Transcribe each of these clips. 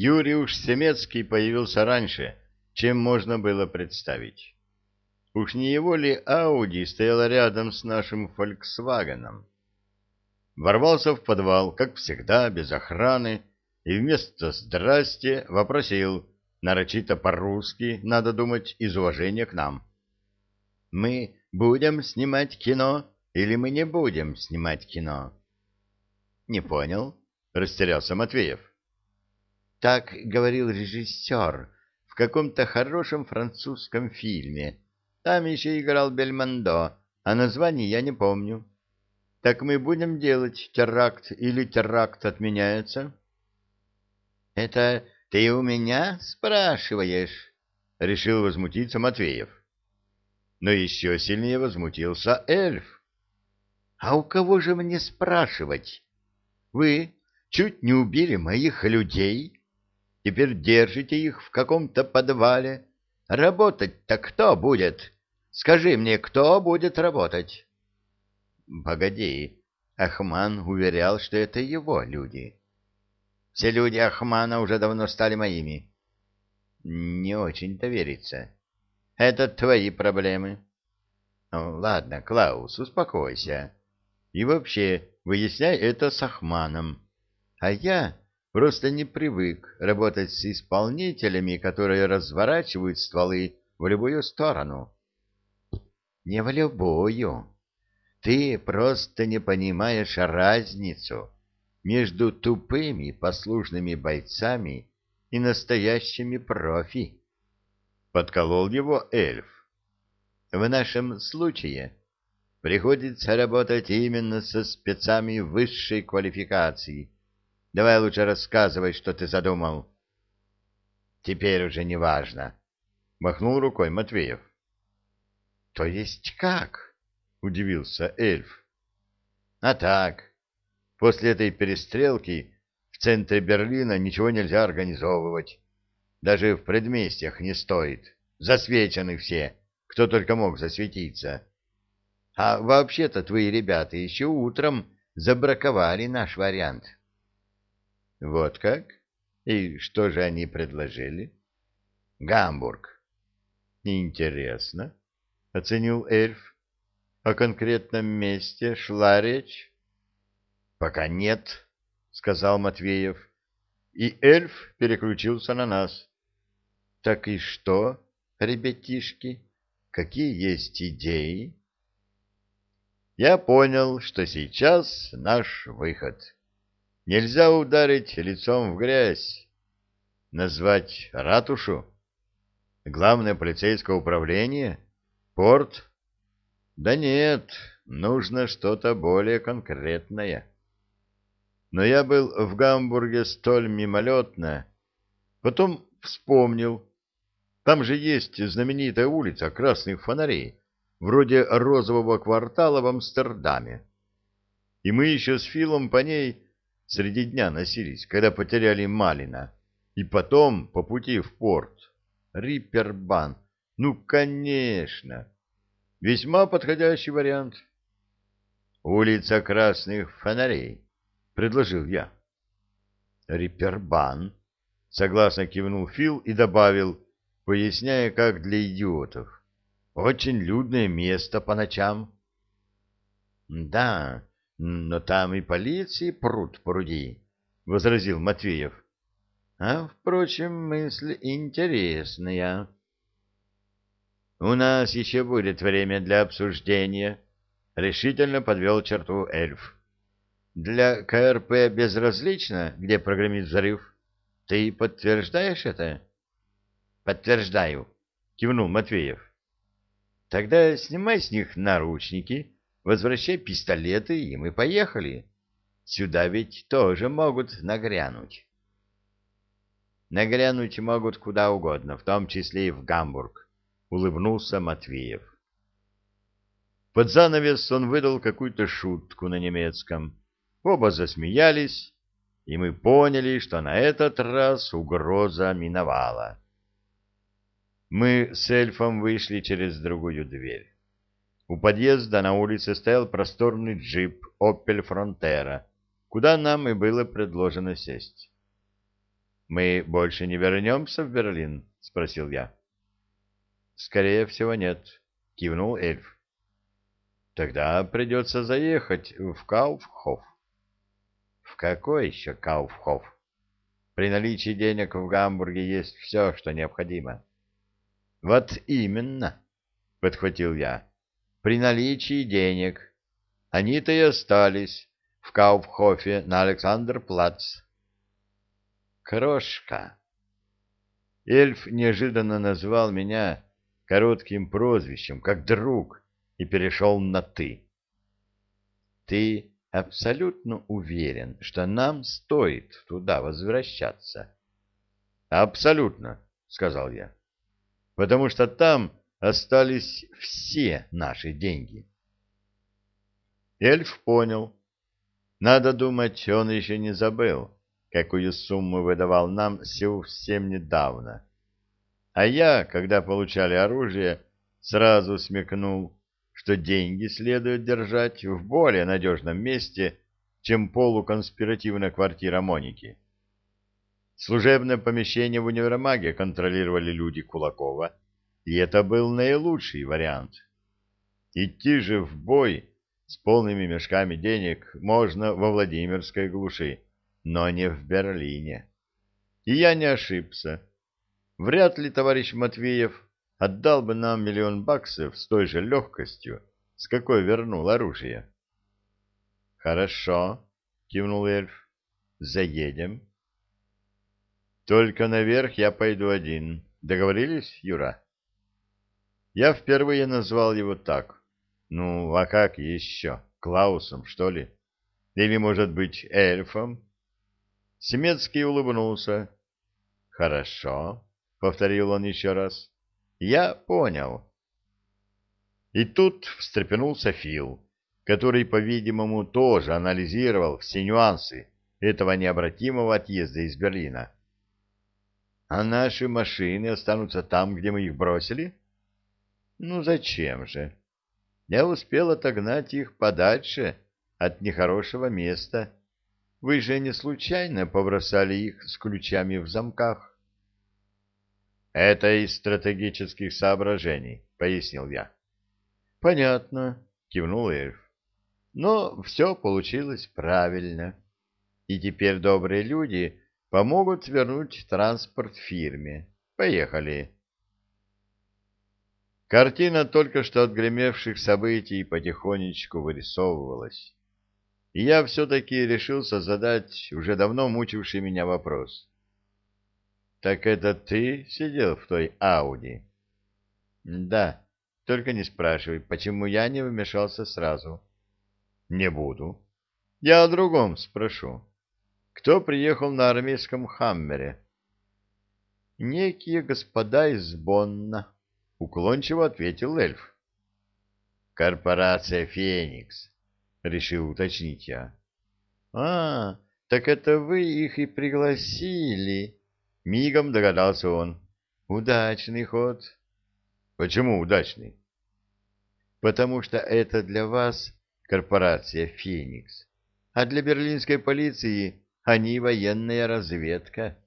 Юрий уж Семецкий появился раньше, чем можно было представить. Уж не его ли Ауди стояла рядом с нашим Фольксвагеном? Ворвался в подвал, как всегда, без охраны, и вместо «здрасте» вопросил, нарочито по-русски, надо думать, из уважения к нам. «Мы будем снимать кино или мы не будем снимать кино?» «Не понял», — растерялся Матвеев. Так говорил режиссер в каком-то хорошем французском фильме. Там еще играл Бельмондо, а название я не помню. Так мы будем делать теракт или теракт отменяется? — Это ты у меня спрашиваешь? — решил возмутиться Матвеев. Но еще сильнее возмутился эльф. — А у кого же мне спрашивать? Вы чуть не убили моих людей, Теперь держите их в каком-то подвале. Работать-то кто будет? Скажи мне, кто будет работать? Погоди. Ахман уверял, что это его люди. Все люди Ахмана уже давно стали моими. Не очень-то верится. Это твои проблемы. Ладно, Клаус, успокойся. И вообще, выясняй это с Ахманом. А я Просто не привык работать с исполнителями, которые разворачивают стволы в любую сторону. Не в любую. Ты просто не понимаешь разницу между тупыми послушными бойцами и настоящими профи. Подколол его эльф. В нашем случае приходится работать именно со спецами высшей квалификации, Давай лучше рассказывай, что ты задумал. Теперь уже не важно. Махнул рукой Матвеев. То есть как? Удивился эльф. А так. После этой перестрелки в центре Берлина ничего нельзя организовывать. Даже в предместьях не стоит. Засвечены все, кто только мог засветиться. А вообще-то твои ребята еще утром забраковали наш вариант. Вот как? И что же они предложили? Гамбург. Интересно, оценил эльф. О конкретном месте шла речь? Пока нет, сказал Матвеев. И эльф переключился на нас. Так и что, ребятишки, какие есть идеи? Я понял, что сейчас наш выход. Нельзя ударить лицом в грязь. Назвать ратушу? Главное полицейское управление? Порт? Да нет, нужно что-то более конкретное. Но я был в Гамбурге столь мимолетно. Потом вспомнил. Там же есть знаменитая улица красных фонарей, вроде розового квартала в Амстердаме. И мы еще с Филом по ней среди дня носились, когда потеряли Малина, и потом по пути в порт. Риппербан. Ну, конечно. Весьма подходящий вариант. Улица Красных Фонарей, предложил я. Риппербан. Согласно кивнул Фил и добавил, поясняя, как для идиотов. Очень людное место по ночам. Да, но там и полиции пруд пруди, — возразил Матвеев. — А, впрочем, мысль интересная. — У нас еще будет время для обсуждения, — решительно подвел черту эльф. — Для КРП безразлично, где прогремит взрыв. Ты подтверждаешь это? — Подтверждаю, — кивнул Матвеев. — Тогда снимай с них наручники Возвращай пистолеты, и мы поехали. Сюда ведь тоже могут нагрянуть. Нагрянуть могут куда угодно, в том числе и в Гамбург, — улыбнулся Матвеев. Под занавес он выдал какую-то шутку на немецком. Оба засмеялись, и мы поняли, что на этот раз угроза миновала. Мы с эльфом вышли через другую дверь. У подъезда на улице стоял просторный джип «Опель Фронтера», куда нам и было предложено сесть. Мы больше не вернемся в Берлин? — спросил я. — Скорее всего, нет, — кивнул эльф. — Тогда придется заехать в Кауфхоф. — В какой еще Кауфхоф? При наличии денег в Гамбурге есть все, что необходимо. — Вот именно, — подхватил я, — при наличии денег. Они-то и остались в Кауфхофе на Александр-Плац. Крошка. Эльф неожиданно назвал меня коротким прозвищем, как друг, и перешел на «ты». Ты абсолютно уверен, что нам стоит туда возвращаться? Абсолютно, сказал я. Потому что там остались все наши деньги. Эльф понял. Надо думать, он еще не забыл какую сумму выдавал нам совсем недавно. А я, когда получали оружие, сразу смекнул, что деньги следует держать в более надежном месте, чем полуконспиративная квартира Моники. Служебное помещение в универмаге контролировали люди Кулакова, и это был наилучший вариант. Идти же в бой с полными мешками денег можно во Владимирской глуши, но не в Берлине. И я не ошибся. Вряд ли товарищ Матвеев отдал бы нам миллион баксов с той же легкостью, с какой вернул оружие. — Хорошо, — кивнул эльф. — Заедем. — Только наверх я пойду один. Договорились, Юра? Я впервые назвал его так. Ну, а как еще? Клаусом, что ли? Или, может быть, эльфом? Семецкий улыбнулся. «Хорошо», — повторил он еще раз. «Я понял». И тут встрепенулся Фил, который, по-видимому, тоже анализировал все нюансы этого необратимого отъезда из Берлина. «А наши машины останутся там, где мы их бросили?» «Ну зачем же? Я успел отогнать их подальше от нехорошего места» Вы же не случайно побросали их с ключами в замках? — Это из стратегических соображений, — пояснил я. — Понятно, — кивнул эльф. — Но все получилось правильно. И теперь добрые люди помогут вернуть транспорт фирме. Поехали. Картина только что отгремевших событий потихонечку вырисовывалась и я все-таки решился задать уже давно мучивший меня вопрос. «Так это ты сидел в той Ауди?» «Да, только не спрашивай, почему я не вмешался сразу?» «Не буду. Я о другом спрошу. Кто приехал на армейском хаммере?» «Некие господа из Бонна», — уклончиво ответил эльф. «Корпорация «Феникс». — решил уточнить я. — А, так это вы их и пригласили, — мигом догадался он. — Удачный ход. — Почему удачный? — Потому что это для вас корпорация «Феникс», а для берлинской полиции они военная разведка.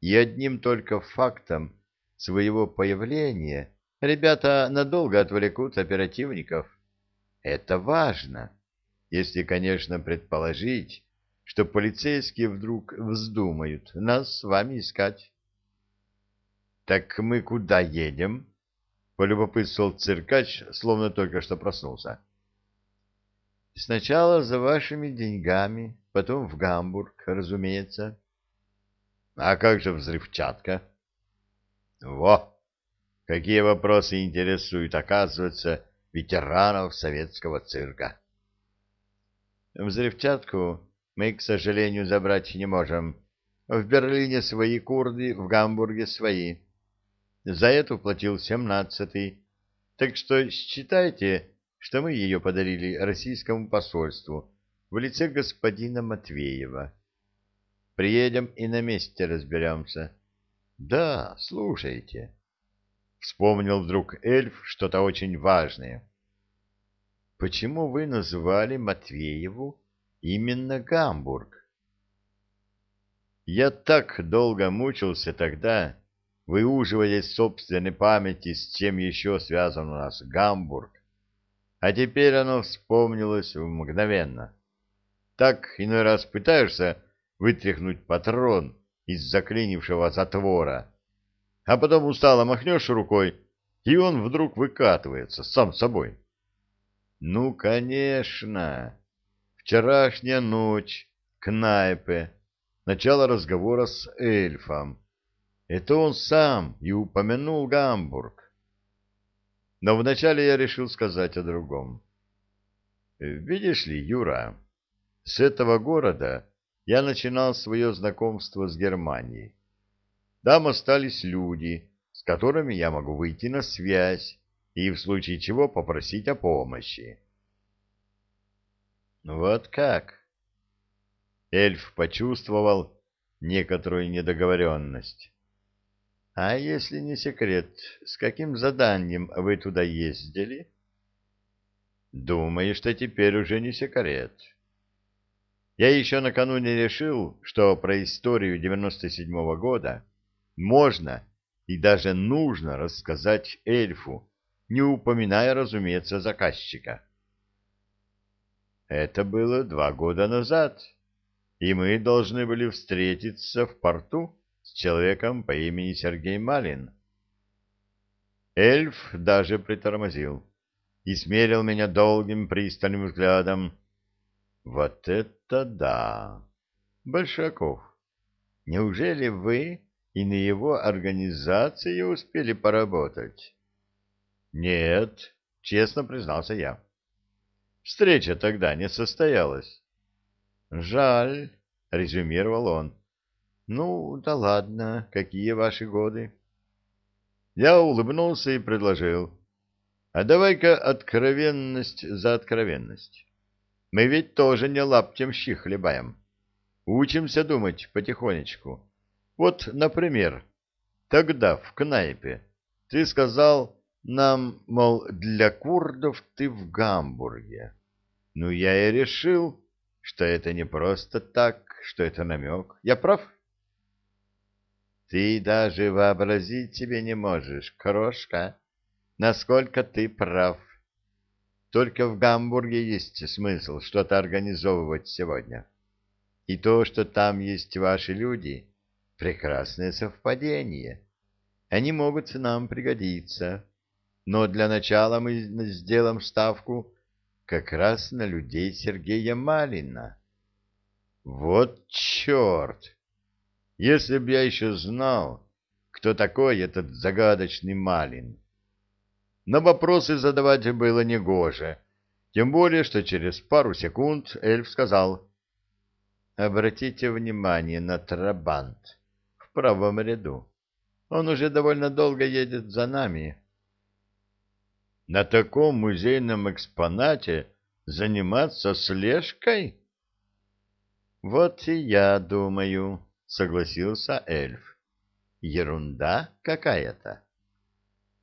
И одним только фактом своего появления ребята надолго отвлекут оперативников. Это важно если, конечно, предположить, что полицейские вдруг вздумают нас с вами искать. — Так мы куда едем? — полюбопытствовал циркач, словно только что проснулся. — Сначала за вашими деньгами, потом в Гамбург, разумеется. — А как же взрывчатка? — Во! Какие вопросы интересуют, оказывается, ветеранов советского цирка. Взрывчатку мы, к сожалению, забрать не можем. В Берлине свои курды, в Гамбурге свои. За это уплатил семнадцатый. Так что считайте, что мы ее подарили российскому посольству в лице господина Матвеева. Приедем и на месте разберемся. Да, слушайте. Вспомнил вдруг эльф что-то очень важное почему вы назвали Матвееву именно Гамбург? Я так долго мучился тогда, выуживая из собственной памяти, с чем еще связан у нас Гамбург. А теперь оно вспомнилось мгновенно. Так иной раз пытаешься вытряхнуть патрон из заклинившего затвора, а потом устало махнешь рукой, и он вдруг выкатывается сам собой. Ну, конечно, вчерашняя ночь, кнайпе, начало разговора с эльфом. Это он сам и упомянул Гамбург. Но вначале я решил сказать о другом. Видишь ли, Юра, с этого города я начинал свое знакомство с Германией. Там остались люди, с которыми я могу выйти на связь и в случае чего попросить о помощи. Вот как? Эльф почувствовал некоторую недоговоренность. А если не секрет, с каким заданием вы туда ездили? Думаю, что теперь уже не секрет. Я еще накануне решил, что про историю 97-го года можно и даже нужно рассказать эльфу, не упоминая, разумеется, заказчика. Это было два года назад, и мы должны были встретиться в порту с человеком по имени Сергей Малин. Эльф даже притормозил и смерил меня долгим пристальным взглядом. Вот это да! Большаков, неужели вы и на его организации успели поработать? Нет, честно признался я. Встреча тогда не состоялась. Жаль, резюмировал он. Ну, да ладно, какие ваши годы? Я улыбнулся и предложил. А давай-ка откровенность за откровенность. Мы ведь тоже не лаптем щи хлебаем. Учимся думать потихонечку. Вот, например, тогда в кнайпе ты сказал нам, мол, для курдов ты в Гамбурге. Ну, я и решил, что это не просто так, что это намек. Я прав? Ты даже вообразить себе не можешь, крошка, насколько ты прав. Только в Гамбурге есть смысл что-то организовывать сегодня. И то, что там есть ваши люди, прекрасное совпадение. Они могут нам пригодиться. Но для начала мы сделаем ставку как раз на людей Сергея Малина. Вот черт! Если б я еще знал, кто такой этот загадочный Малин. Но вопросы задавать было негоже, тем более, что через пару секунд эльф сказал «Обратите внимание на Трабант в правом ряду. Он уже довольно долго едет за нами» на таком музейном экспонате заниматься слежкой? — Вот и я думаю, — согласился эльф. — Ерунда какая-то.